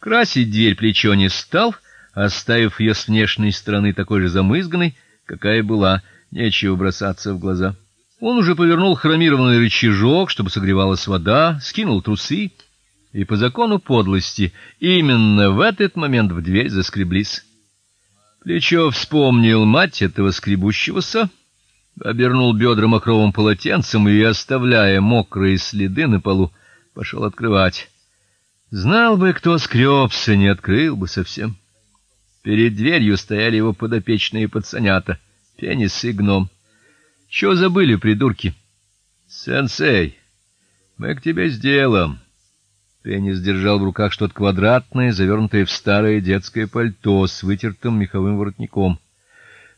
Красить дверь плечо не стал, оставив ее с внешней стороны такой же замызганной, какая была, нечего бросаться в глаза. Он уже повернул хромированный рычажок, чтобы согревалась вода, скинул трусы, и по закону подлости именно в этот момент в дверь заскреблись. Плечо вспомнил мать этого скребущегося, обернул бедра мокровым полотенцем и, оставляя мокрые следы на полу, пошел открывать. Знал бы, кто скребся, не открыл бы совсем. Перед дверью стояли его подопечные пацанята, пенис и гном. Что забыли, придурки? Сенсей, мы к тебе сделаем. Пенис держал в руках что-то квадратное, завернутое в старое детское пальто с вытертым меховым воротником.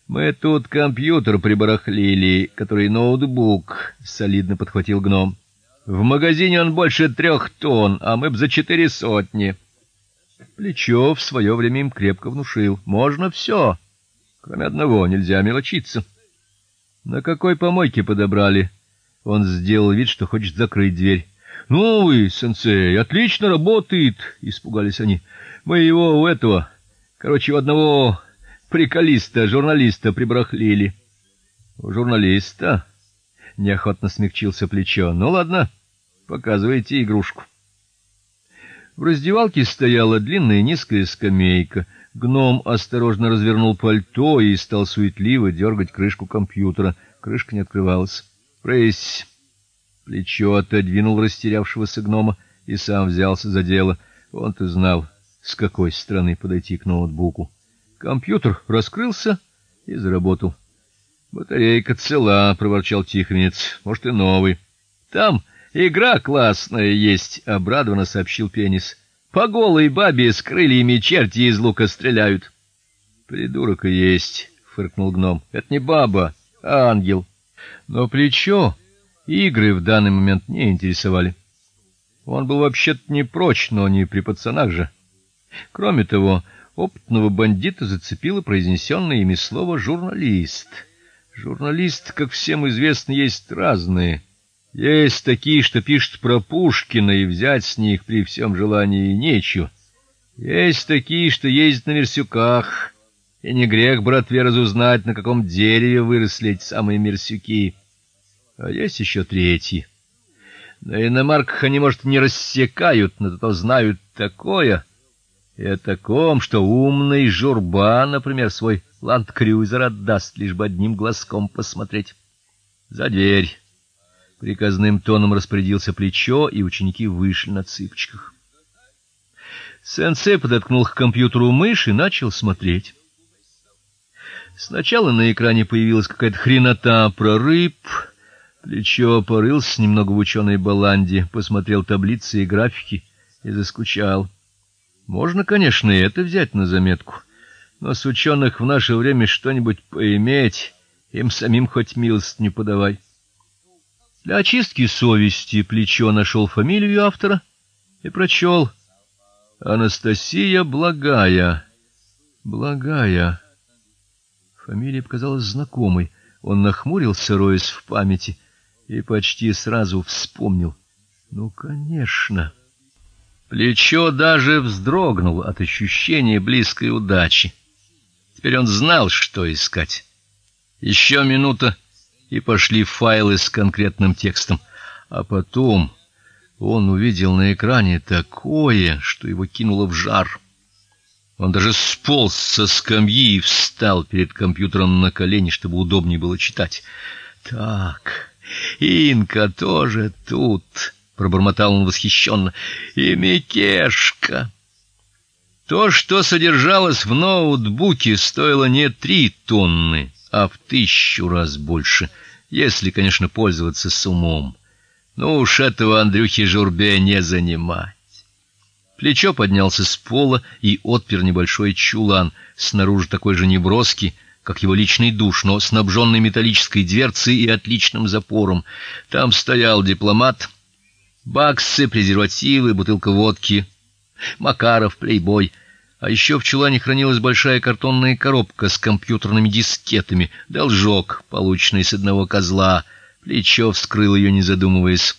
Мы тут компьютер прибарахлили, который ноутбук, солидно подхватил гном. В магазине он больше трех тонн, а мы б за четыре сотни. Плечо в свое время им крепко внушил: можно все, кроме одного, нельзя мелочиться. На какой помойке подобрали? Он сделал вид, что хочет закрыть дверь. "Ну вы, сенсей, отлично работает", испугались они. "Мы его у этого, короче, у одного приколиста, журналиста прибрахлили". "У журналиста?" Неохотно смягчился плечо. "Ну ладно, показывайте игрушку". В раздевалке стояла длинная низкая скамейка. Гном осторожно развернул пальто и стал суетливо дергать крышку компьютера. Крышка не открывалась. "Пресс Плечо отодвинул растерявшегося гнома и сам взялся за дело. Он-то знал, с какой стороны подойти к ноутбуку. Компьютер раскрылся и заработал. Батарейка цела, проворчал Тихонец. Может, и новый. Там игра классная есть, обрадованно сообщил Пенис. По голой бабе с крыльями черти из лука стреляют. Придурок и есть, фыркнул гном. Это не баба, а ангел. Но плечо Игры в данный момент не интересовали. Он был вообще-то не прочь, но не при пацанах же. Кроме того, опытного бандита зацепило произнесенное ими слово журналист. Журналист, как всем известно, есть разные. Есть такие, что пишут про Пушкина, и взять с них при всем желании нечего. Есть такие, что ездят на мерсюках, и не грех братве разузнать, на каком дереве выросли эти самые мерсюки. А есть еще третий. На иномарках они, может, не рассекают, но зато знают такое и о таком, что умный журба, например, свой ландкрюзер отдаст, лишь бы одним глазком посмотреть. За дверь. Приказным тоном распорядился плечо, и ученики вышли на цыпочках. Сенсей подоткнул к компьютеру мышь и начал смотреть. Сначала на экране появилась какая-то хренота про рыб, Плечо порылся немного в ученой баланде, посмотрел таблицы и графики и заскучал. Можно, конечно, и это взять на заметку, но с ученых в наше время что-нибудь поиметь, им самим хоть милость не подавай. Для очистки совести плечо нашел фамилию автора и прочел Анастасия Благая. Благая. Фамилия показалась знакомой. Он нахмурился, роясь в памяти и почти сразу вспомнил. Ну, конечно. Плечо даже вздрогнуло от ощущения близкой удачи. Теперь он знал, что искать. Еще минута, и пошли файлы с конкретным текстом, а потом он увидел на экране такое, что его кинуло в жар. Он даже сполз со скамьи и встал перед компьютером на колени, чтобы удобнее было читать. Так, Инка тоже тут, пробормотал он восхищенно. И Микешка. То, что содержалось в ноутбуке, стоило не три тонны, а в тысячу раз больше, если, конечно, пользоваться с умом. Ну уж этого Андрюхи Журбе не занимать. Плечо поднялся с пола и отпер небольшой чулан, снаружи такой же неброский, как его личный душ, но снабженный металлической дверцей и отличным запором. Там стоял дипломат, баксы, презервативы, бутылка водки, Макаров, плейбой. А еще в чулане хранилась большая картонная коробка с компьютерными дискетами, должок, полученный с одного козла. Плечо вскрыл ее, не задумываясь.